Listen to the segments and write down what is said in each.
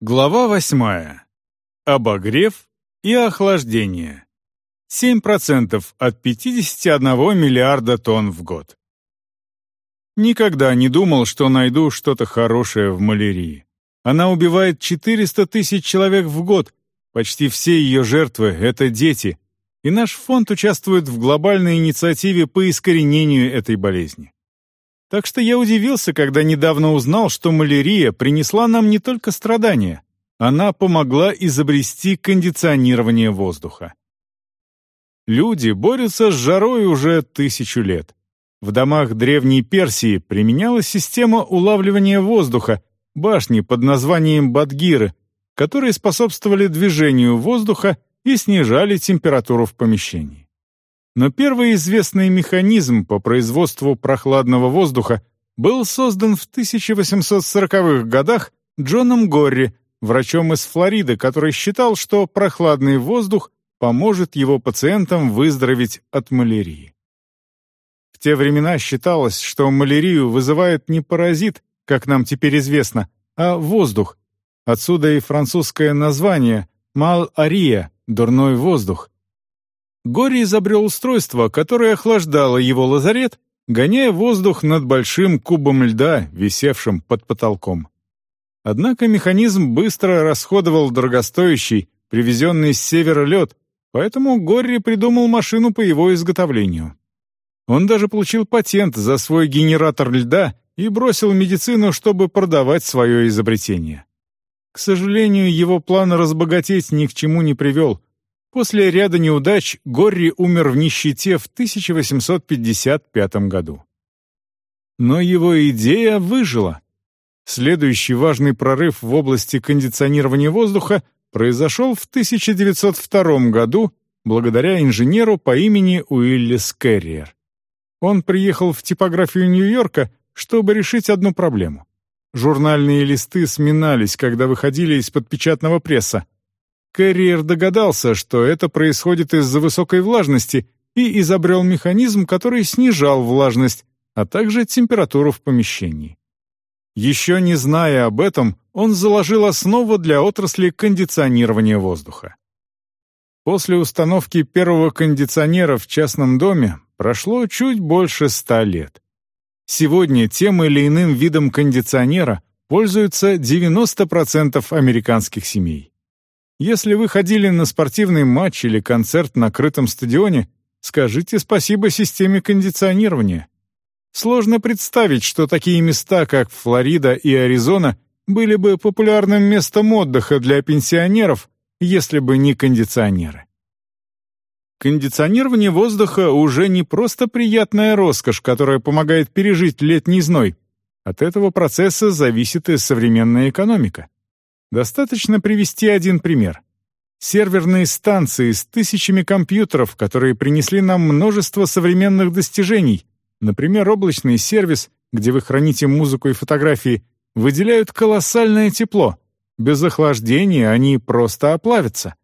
Глава восьмая. Обогрев и охлаждение. 7% от 51 миллиарда тонн в год. Никогда не думал, что найду что-то хорошее в малярии. Она убивает 400 тысяч человек в год. Почти все ее жертвы — это дети. И наш фонд участвует в глобальной инициативе по искоренению этой болезни. Так что я удивился, когда недавно узнал, что малярия принесла нам не только страдания, она помогла изобрести кондиционирование воздуха. Люди борются с жарой уже тысячу лет. В домах Древней Персии применялась система улавливания воздуха, башни под названием Бадгиры, которые способствовали движению воздуха и снижали температуру в помещении. Но первый известный механизм по производству прохладного воздуха был создан в 1840-х годах Джоном Горри, врачом из Флориды, который считал, что прохладный воздух поможет его пациентам выздороветь от малярии. В те времена считалось, что малярию вызывает не паразит, как нам теперь известно, а воздух. Отсюда и французское название «мал-ария» — «дурной воздух», Гори изобрел устройство, которое охлаждало его лазарет, гоняя воздух над большим кубом льда, висевшим под потолком. Однако механизм быстро расходовал дорогостоящий, привезенный с севера лед, поэтому Горри придумал машину по его изготовлению. Он даже получил патент за свой генератор льда и бросил медицину, чтобы продавать свое изобретение. К сожалению, его план разбогатеть ни к чему не привел — После ряда неудач Горри умер в нищете в 1855 году. Но его идея выжила. Следующий важный прорыв в области кондиционирования воздуха произошел в 1902 году благодаря инженеру по имени Уиллис Керриер. Он приехал в типографию Нью-Йорка, чтобы решить одну проблему. Журнальные листы сминались, когда выходили из-под печатного пресса, Кэрриер догадался, что это происходит из-за высокой влажности, и изобрел механизм, который снижал влажность, а также температуру в помещении. Еще не зная об этом, он заложил основу для отрасли кондиционирования воздуха. После установки первого кондиционера в частном доме прошло чуть больше ста лет. Сегодня тем или иным видом кондиционера пользуются 90% американских семей. Если вы ходили на спортивный матч или концерт на крытом стадионе, скажите спасибо системе кондиционирования. Сложно представить, что такие места, как Флорида и Аризона, были бы популярным местом отдыха для пенсионеров, если бы не кондиционеры. Кондиционирование воздуха уже не просто приятная роскошь, которая помогает пережить летний зной. От этого процесса зависит и современная экономика. Достаточно привести один пример. Серверные станции с тысячами компьютеров, которые принесли нам множество современных достижений, например, облачный сервис, где вы храните музыку и фотографии, выделяют колоссальное тепло. Без охлаждения они просто оплавятся.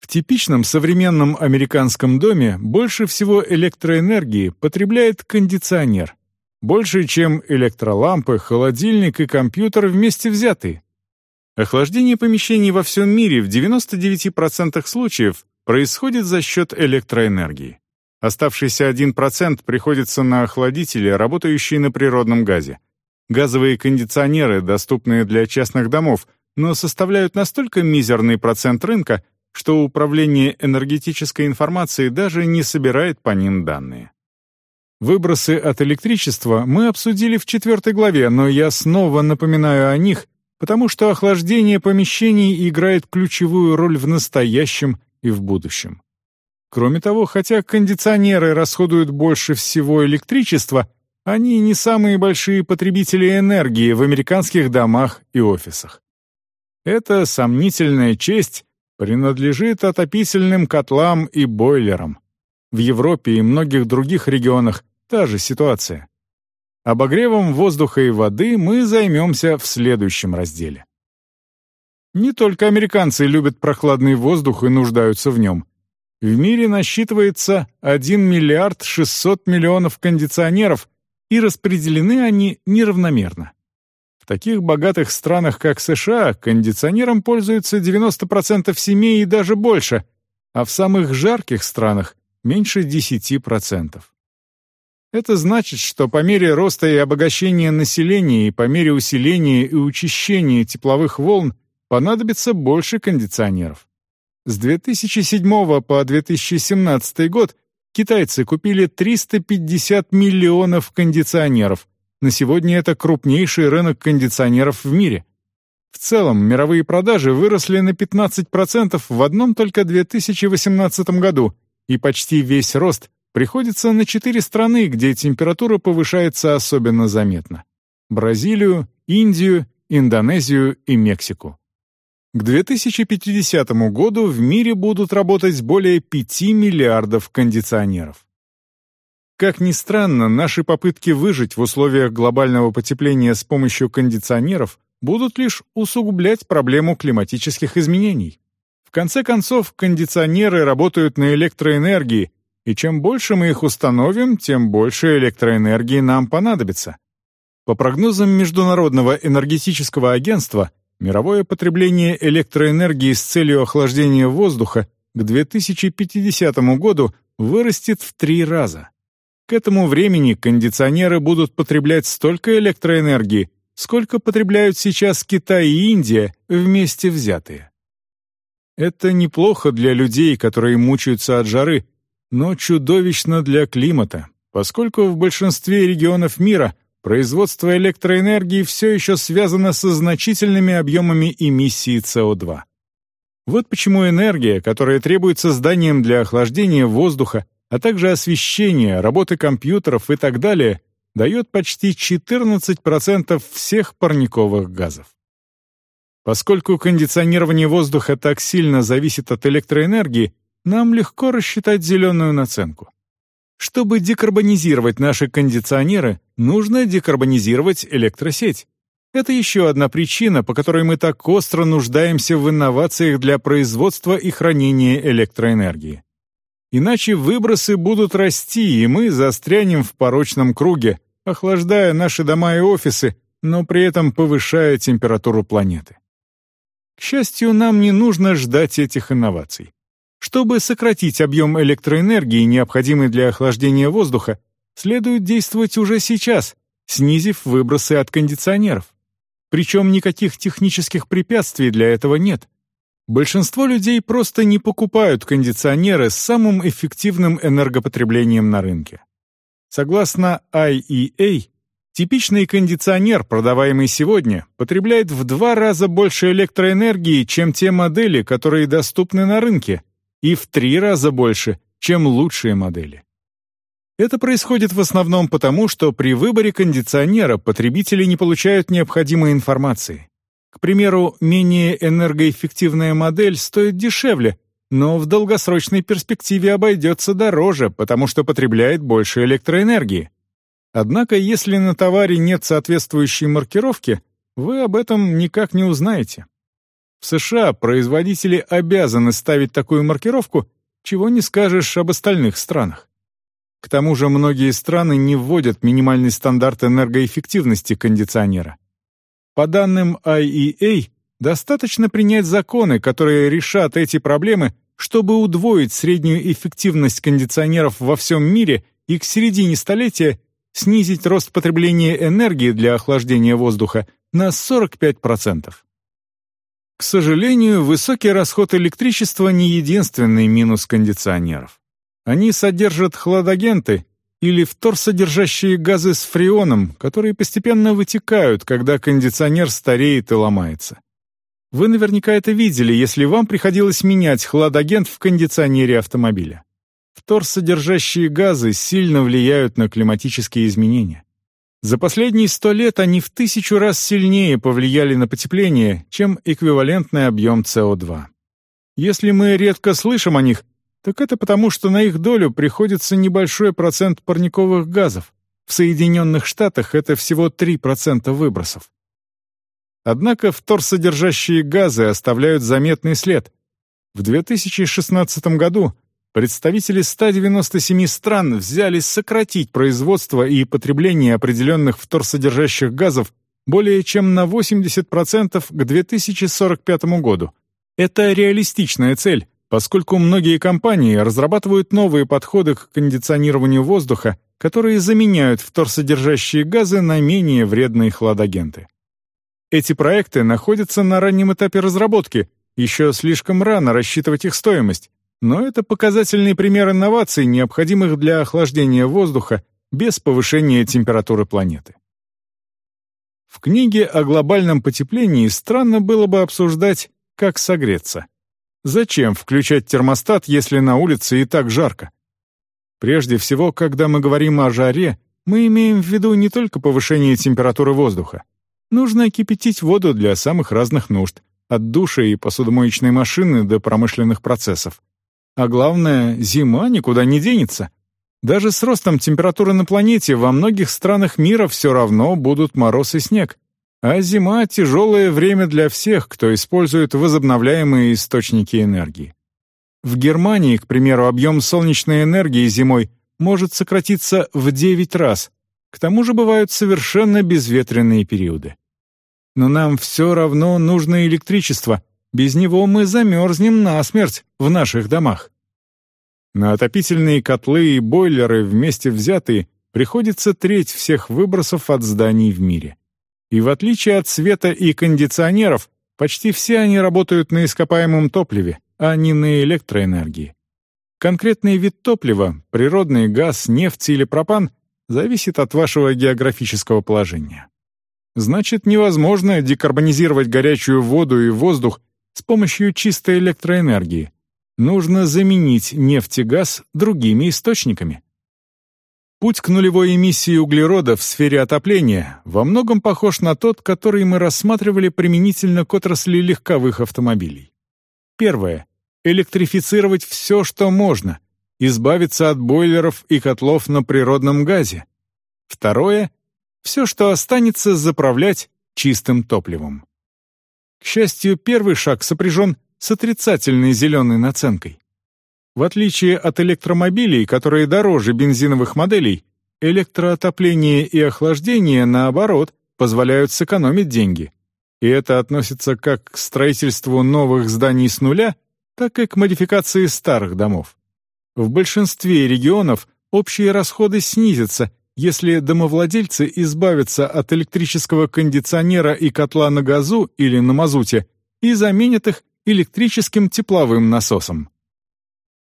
В типичном современном американском доме больше всего электроэнергии потребляет кондиционер. Больше, чем электролампы, холодильник и компьютер вместе взятые. Охлаждение помещений во всем мире в 99% случаев происходит за счет электроэнергии. Оставшийся 1% приходится на охладители, работающие на природном газе. Газовые кондиционеры, доступные для частных домов, но составляют настолько мизерный процент рынка, что Управление энергетической информации даже не собирает по ним данные. Выбросы от электричества мы обсудили в четвертой главе, но я снова напоминаю о них, потому что охлаждение помещений играет ключевую роль в настоящем и в будущем. Кроме того, хотя кондиционеры расходуют больше всего электричества, они не самые большие потребители энергии в американских домах и офисах. Эта сомнительная честь принадлежит отопительным котлам и бойлерам. В Европе и многих других регионах та же ситуация. Обогревом воздуха и воды мы займемся в следующем разделе. Не только американцы любят прохладный воздух и нуждаются в нем. В мире насчитывается 1 миллиард 600 миллионов кондиционеров, и распределены они неравномерно. В таких богатых странах, как США, кондиционером пользуются 90% семей и даже больше, а в самых жарких странах — меньше 10%. Это значит, что по мере роста и обогащения населения и по мере усиления и учащения тепловых волн понадобится больше кондиционеров. С 2007 по 2017 год китайцы купили 350 миллионов кондиционеров, на сегодня это крупнейший рынок кондиционеров в мире. В целом, мировые продажи выросли на 15% в одном только 2018 году, и почти весь рост приходится на четыре страны, где температура повышается особенно заметно. Бразилию, Индию, Индонезию и Мексику. К 2050 году в мире будут работать более 5 миллиардов кондиционеров. Как ни странно, наши попытки выжить в условиях глобального потепления с помощью кондиционеров будут лишь усугублять проблему климатических изменений. В конце концов, кондиционеры работают на электроэнергии, и чем больше мы их установим, тем больше электроэнергии нам понадобится. По прогнозам Международного энергетического агентства, мировое потребление электроэнергии с целью охлаждения воздуха к 2050 году вырастет в три раза. К этому времени кондиционеры будут потреблять столько электроэнергии, сколько потребляют сейчас Китай и Индия вместе взятые. Это неплохо для людей, которые мучаются от жары, но чудовищно для климата, поскольку в большинстве регионов мира производство электроэнергии все еще связано со значительными объемами эмиссии СО2. Вот почему энергия, которая требуется зданиям для охлаждения воздуха, а также освещение, работы компьютеров и так далее, дает почти 14% всех парниковых газов. Поскольку кондиционирование воздуха так сильно зависит от электроэнергии, нам легко рассчитать зеленую наценку. Чтобы декарбонизировать наши кондиционеры, нужно декарбонизировать электросеть. Это еще одна причина, по которой мы так остро нуждаемся в инновациях для производства и хранения электроэнергии. Иначе выбросы будут расти, и мы застрянем в порочном круге, охлаждая наши дома и офисы, но при этом повышая температуру планеты. К счастью, нам не нужно ждать этих инноваций. Чтобы сократить объем электроэнергии, необходимый для охлаждения воздуха, следует действовать уже сейчас, снизив выбросы от кондиционеров. Причем никаких технических препятствий для этого нет. Большинство людей просто не покупают кондиционеры с самым эффективным энергопотреблением на рынке. Согласно IEA, типичный кондиционер, продаваемый сегодня, потребляет в два раза больше электроэнергии, чем те модели, которые доступны на рынке, и в три раза больше, чем лучшие модели. Это происходит в основном потому, что при выборе кондиционера потребители не получают необходимой информации. К примеру, менее энергоэффективная модель стоит дешевле, но в долгосрочной перспективе обойдется дороже, потому что потребляет больше электроэнергии. Однако, если на товаре нет соответствующей маркировки, вы об этом никак не узнаете. В США производители обязаны ставить такую маркировку, чего не скажешь об остальных странах. К тому же многие страны не вводят минимальный стандарт энергоэффективности кондиционера. По данным IEA, достаточно принять законы, которые решат эти проблемы, чтобы удвоить среднюю эффективность кондиционеров во всем мире и к середине столетия снизить рост потребления энергии для охлаждения воздуха на 45%. К сожалению, высокий расход электричества не единственный минус кондиционеров. Они содержат хладагенты, или вторсодержащие газы с фреоном, которые постепенно вытекают, когда кондиционер стареет и ломается. Вы наверняка это видели, если вам приходилось менять хладагент в кондиционере автомобиля. Вторсодержащие газы сильно влияют на климатические изменения. За последние сто лет они в тысячу раз сильнее повлияли на потепление, чем эквивалентный объем СО2. Если мы редко слышим о них, так это потому, что на их долю приходится небольшой процент парниковых газов. В Соединенных Штатах это всего 3% выбросов. Однако вторсодержащие газы оставляют заметный след. В 2016 году представители 197 стран взялись сократить производство и потребление определенных вторсодержащих газов более чем на 80% к 2045 году. Это реалистичная цель, поскольку многие компании разрабатывают новые подходы к кондиционированию воздуха, которые заменяют вторсодержащие газы на менее вредные хладагенты. Эти проекты находятся на раннем этапе разработки, еще слишком рано рассчитывать их стоимость, но это показательный пример инноваций, необходимых для охлаждения воздуха без повышения температуры планеты. В книге о глобальном потеплении странно было бы обсуждать, как согреться. Зачем включать термостат, если на улице и так жарко? Прежде всего, когда мы говорим о жаре, мы имеем в виду не только повышение температуры воздуха. Нужно кипятить воду для самых разных нужд, от душа и посудомоечной машины до промышленных процессов. А главное, зима никуда не денется — даже с ростом температуры на планете во многих странах мира все равно будут мороз и снег. А зима — тяжелое время для всех, кто использует возобновляемые источники энергии. В Германии, к примеру, объем солнечной энергии зимой может сократиться в 9 раз. К тому же бывают совершенно безветренные периоды. Но нам все равно нужно электричество. Без него мы замерзнем насмерть в наших домах. На отопительные котлы и бойлеры вместе взятые приходится треть всех выбросов от зданий в мире. И в отличие от света и кондиционеров, почти все они работают на ископаемом топливе, а не на электроэнергии. Конкретный вид топлива, природный газ, нефть или пропан, зависит от вашего географического положения. Значит, невозможно декарбонизировать горячую воду и воздух с помощью чистой электроэнергии, Нужно заменить нефть и газ другими источниками. Путь к нулевой эмиссии углерода в сфере отопления во многом похож на тот, который мы рассматривали применительно к отрасли легковых автомобилей. Первое. Электрифицировать все, что можно. Избавиться от бойлеров и котлов на природном газе. Второе. Все, что останется, заправлять чистым топливом. К счастью, первый шаг сопряжен с отрицательной зеленой наценкой. В отличие от электромобилей, которые дороже бензиновых моделей, электроотопление и охлаждение, наоборот, позволяют сэкономить деньги. И это относится как к строительству новых зданий с нуля, так и к модификации старых домов. В большинстве регионов общие расходы снизятся, если домовладельцы избавятся от электрического кондиционера и котла на газу или на мазуте и заменят их электрическим тепловым насосом.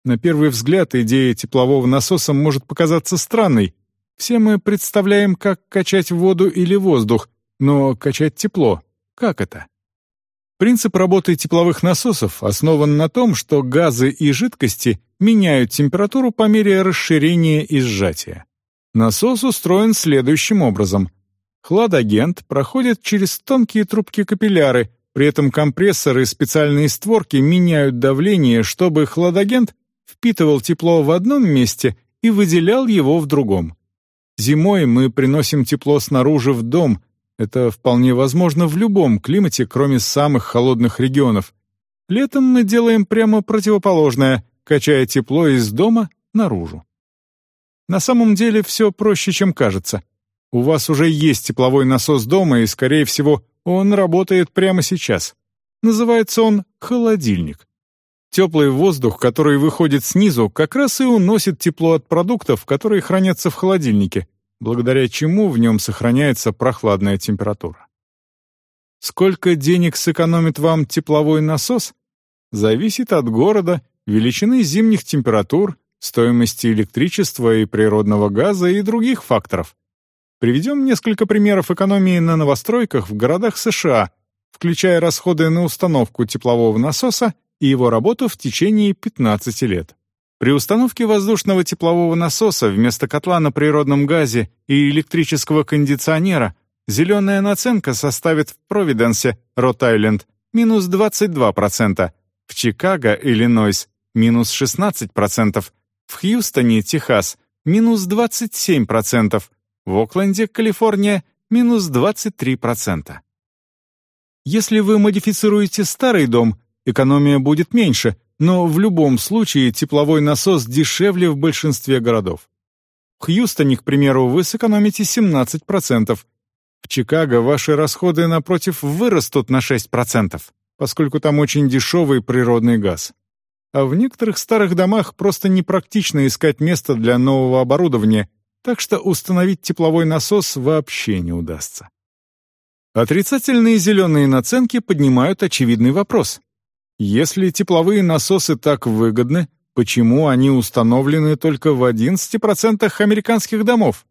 На первый взгляд идея теплового насоса может показаться странной. Все мы представляем, как качать воду или воздух, но качать тепло — как это? Принцип работы тепловых насосов основан на том, что газы и жидкости меняют температуру по мере расширения и сжатия. Насос устроен следующим образом. Хладагент проходит через тонкие трубки-капилляры, при этом компрессоры и специальные створки меняют давление, чтобы хладагент впитывал тепло в одном месте и выделял его в другом. Зимой мы приносим тепло снаружи в дом. Это вполне возможно в любом климате, кроме самых холодных регионов. Летом мы делаем прямо противоположное, качая тепло из дома наружу. На самом деле все проще, чем кажется. У вас уже есть тепловой насос дома, и, скорее всего, он работает прямо сейчас. Называется он холодильник. Теплый воздух, который выходит снизу, как раз и уносит тепло от продуктов, которые хранятся в холодильнике, благодаря чему в нем сохраняется прохладная температура. Сколько денег сэкономит вам тепловой насос? Зависит от города, величины зимних температур, стоимости электричества и природного газа и других факторов. Приведем несколько примеров экономии на новостройках в городах США, включая расходы на установку теплового насоса и его работу в течение 15 лет. При установке воздушного теплового насоса вместо котла на природном газе и электрического кондиционера зеленая наценка составит в Провиденсе, Рот-Айленд, минус 22%, в Чикаго, Иллинойс, минус 16%, в Хьюстоне, Техас, минус 27%, в Окленде, Калифорния, минус 23%. Если вы модифицируете старый дом, экономия будет меньше, но в любом случае тепловой насос дешевле в большинстве городов. В Хьюстоне, к примеру, вы сэкономите 17%, в Чикаго ваши расходы, напротив, вырастут на 6%, поскольку там очень дешевый природный газ. А в некоторых старых домах просто непрактично искать место для нового оборудования, так что установить тепловой насос вообще не удастся. Отрицательные зеленые наценки поднимают очевидный вопрос. Если тепловые насосы так выгодны, почему они установлены только в 11% американских домов?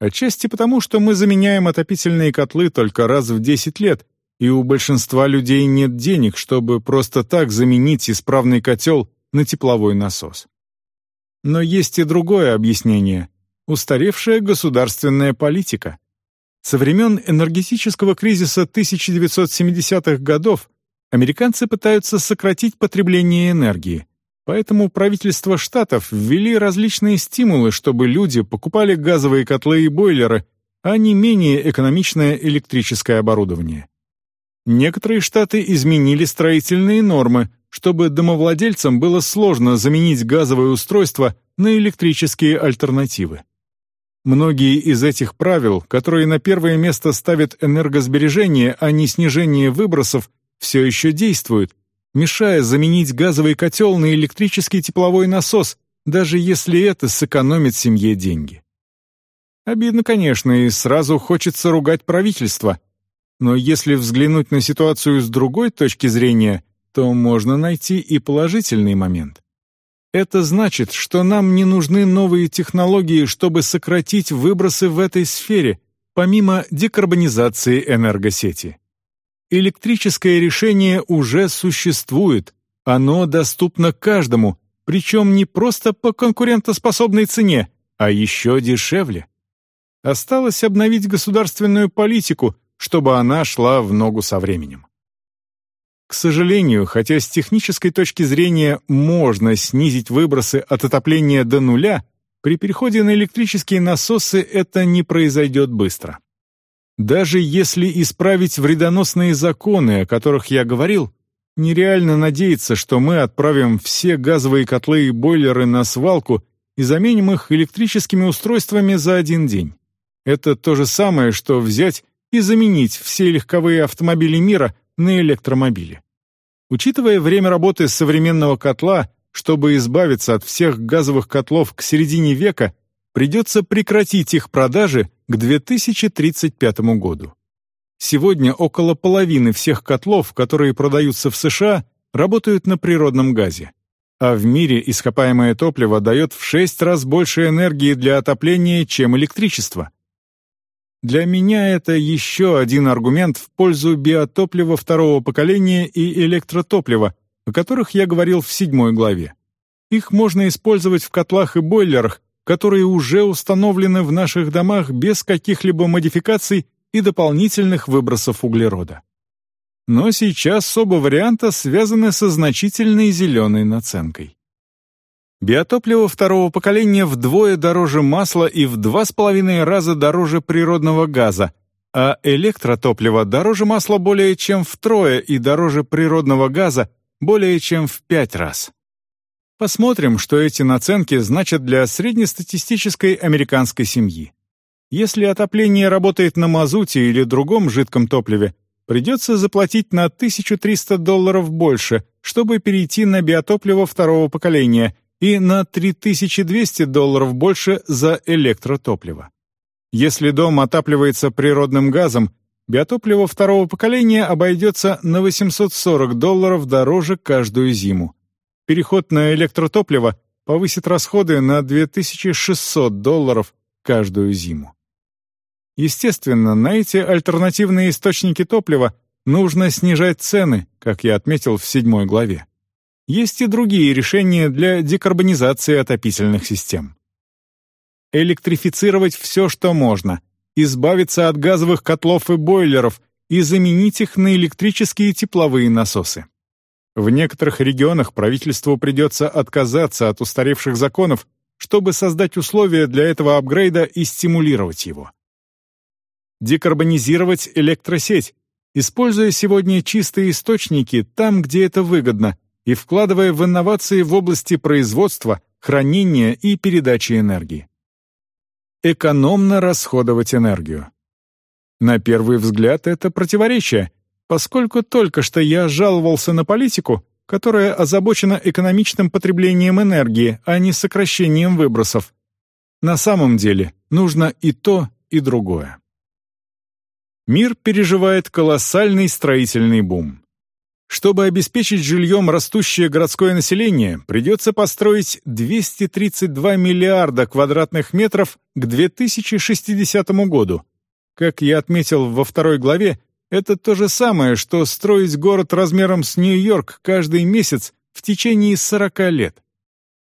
Отчасти потому, что мы заменяем отопительные котлы только раз в 10 лет, и у большинства людей нет денег, чтобы просто так заменить исправный котел на тепловой насос. Но есть и другое объяснение — устаревшая государственная политика. Со времен энергетического кризиса 1970-х годов американцы пытаются сократить потребление энергии, поэтому правительства штатов ввели различные стимулы, чтобы люди покупали газовые котлы и бойлеры, а не менее экономичное электрическое оборудование. Некоторые штаты изменили строительные нормы, чтобы домовладельцам было сложно заменить газовые устройства на электрические альтернативы. Многие из этих правил, которые на первое место ставят энергосбережение, а не снижение выбросов, все еще действуют, мешая заменить газовый котел на электрический тепловой насос, даже если это сэкономит семье деньги. Обидно, конечно, и сразу хочется ругать правительство. Но если взглянуть на ситуацию с другой точки зрения, то можно найти и положительный момент. Это значит, что нам не нужны новые технологии, чтобы сократить выбросы в этой сфере, помимо декарбонизации энергосети. Электрическое решение уже существует, оно доступно каждому, причем не просто по конкурентоспособной цене, а еще дешевле. Осталось обновить государственную политику, чтобы она шла в ногу со временем. К сожалению, хотя с технической точки зрения можно снизить выбросы от отопления до нуля, при переходе на электрические насосы это не произойдет быстро. Даже если исправить вредоносные законы, о которых я говорил, нереально надеяться, что мы отправим все газовые котлы и бойлеры на свалку и заменим их электрическими устройствами за один день. Это то же самое, что взять и заменить все легковые автомобили мира на электромобили. Учитывая время работы современного котла, чтобы избавиться от всех газовых котлов к середине века, придется прекратить их продажи к 2035 году. Сегодня около половины всех котлов, которые продаются в США, работают на природном газе. А в мире ископаемое топливо дает в 6 раз больше энергии для отопления, чем электричество. Для меня это еще один аргумент в пользу биотоплива второго поколения и электротоплива, о которых я говорил в седьмой главе. Их можно использовать в котлах и бойлерах, которые уже установлены в наших домах без каких-либо модификаций и дополнительных выбросов углерода. Но сейчас оба варианта связаны со значительной зеленой наценкой. Биотопливо второго поколения вдвое дороже масла и в два с половиной раза дороже природного газа, а электротопливо дороже масла более чем втрое и дороже природного газа более чем в пять раз. Посмотрим, что эти наценки значат для среднестатистической американской семьи. Если отопление работает на мазуте или другом жидком топливе, придется заплатить на 1300 долларов больше, чтобы перейти на биотопливо второго поколения и на 3200 долларов больше за электротопливо. Если дом отапливается природным газом, биотопливо второго поколения обойдется на 840 долларов дороже каждую зиму. Переход на электротопливо повысит расходы на 2600 долларов каждую зиму. Естественно, на эти альтернативные источники топлива нужно снижать цены, как я отметил в седьмой главе. Есть и другие решения для декарбонизации отопительных систем. Электрифицировать все, что можно, избавиться от газовых котлов и бойлеров и заменить их на электрические тепловые насосы. В некоторых регионах правительству придется отказаться от устаревших законов, чтобы создать условия для этого апгрейда и стимулировать его. Декарбонизировать электросеть, используя сегодня чистые источники там, где это выгодно, и вкладывая в инновации в области производства, хранения и передачи энергии. Экономно расходовать энергию. На первый взгляд это противоречие, поскольку только что я жаловался на политику, которая озабочена экономичным потреблением энергии, а не сокращением выбросов. На самом деле нужно и то, и другое. Мир переживает колоссальный строительный бум. Чтобы обеспечить жильем растущее городское население, придется построить 232 миллиарда квадратных метров к 2060 году. Как я отметил во второй главе, это то же самое, что строить город размером с Нью-Йорк каждый месяц в течение 40 лет.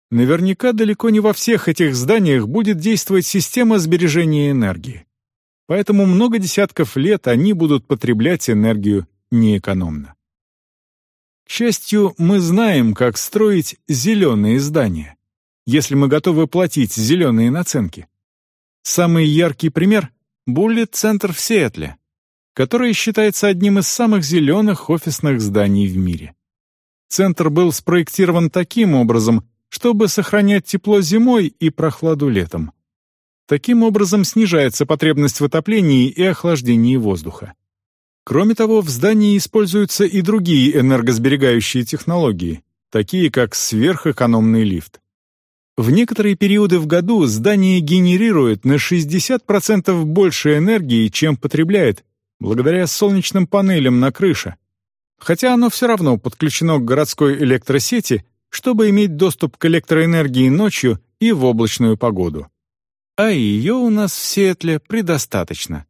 Наверняка далеко не во всех этих зданиях будет действовать система сбережения энергии. Поэтому много десятков лет они будут потреблять энергию неэкономно. К счастью, мы знаем, как строить зеленые здания, если мы готовы платить зеленые наценки. Самый яркий пример — Буллет-центр в Сиэтле, который считается одним из самых зеленых офисных зданий в мире. Центр был спроектирован таким образом, чтобы сохранять тепло зимой и прохладу летом. Таким образом снижается потребность в отоплении и охлаждении воздуха. Кроме того, в здании используются и другие энергосберегающие технологии, такие как сверхэкономный лифт. В некоторые периоды в году здание генерирует на 60% больше энергии, чем потребляет, благодаря солнечным панелям на крыше. Хотя оно все равно подключено к городской электросети, чтобы иметь доступ к электроэнергии ночью и в облачную погоду. А ее у нас в Сиэтле предостаточно.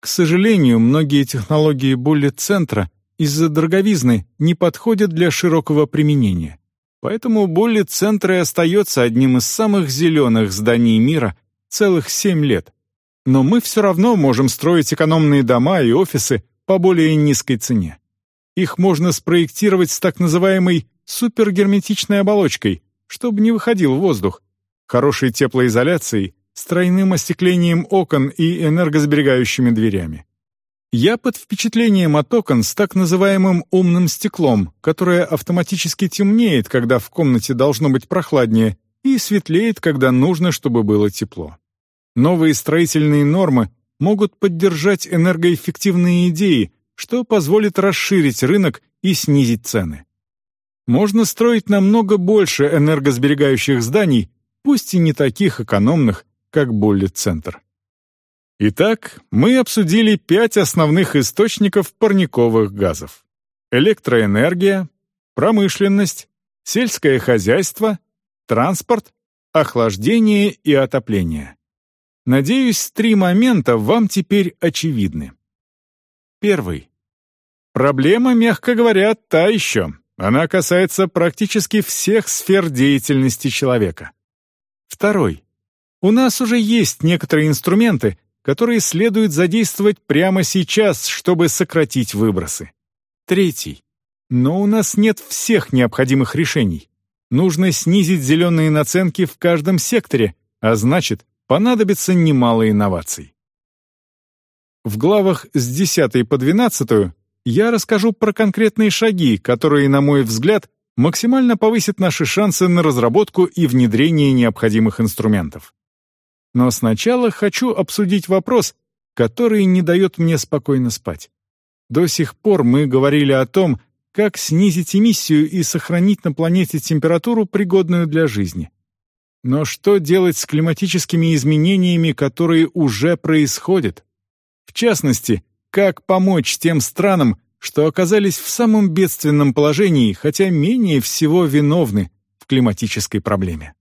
К сожалению, многие технологии Буллет-центра из-за дороговизны не подходят для широкого применения. Поэтому Буллет-центр и остается одним из самых зеленых зданий мира целых семь лет. Но мы все равно можем строить экономные дома и офисы по более низкой цене. Их можно спроектировать с так называемой супергерметичной оболочкой, чтобы не выходил воздух, хорошей теплоизоляцией с тройным остеклением окон и энергосберегающими дверями. Я под впечатлением от окон с так называемым умным стеклом, которое автоматически темнеет, когда в комнате должно быть прохладнее, и светлеет, когда нужно, чтобы было тепло. Новые строительные нормы могут поддержать энергоэффективные идеи, что позволит расширить рынок и снизить цены. Можно строить намного больше энергосберегающих зданий, пусть и не таких экономных, как Буллет-центр. Итак, мы обсудили пять основных источников парниковых газов. Электроэнергия, промышленность, сельское хозяйство, транспорт, охлаждение и отопление. Надеюсь, три момента вам теперь очевидны. Первый. Проблема, мягко говоря, та еще. Она касается практически всех сфер деятельности человека. Второй. У нас уже есть некоторые инструменты, которые следует задействовать прямо сейчас, чтобы сократить выбросы. Третий. Но у нас нет всех необходимых решений. Нужно снизить зеленые наценки в каждом секторе, а значит, понадобится немало инноваций. В главах с 10 по 12 я расскажу про конкретные шаги, которые, на мой взгляд, максимально повысят наши шансы на разработку и внедрение необходимых инструментов. Но сначала хочу обсудить вопрос, который не дает мне спокойно спать. До сих пор мы говорили о том, как снизить эмиссию и сохранить на планете температуру, пригодную для жизни. Но что делать с климатическими изменениями, которые уже происходят? В частности, как помочь тем странам, что оказались в самом бедственном положении, хотя менее всего виновны в климатической проблеме?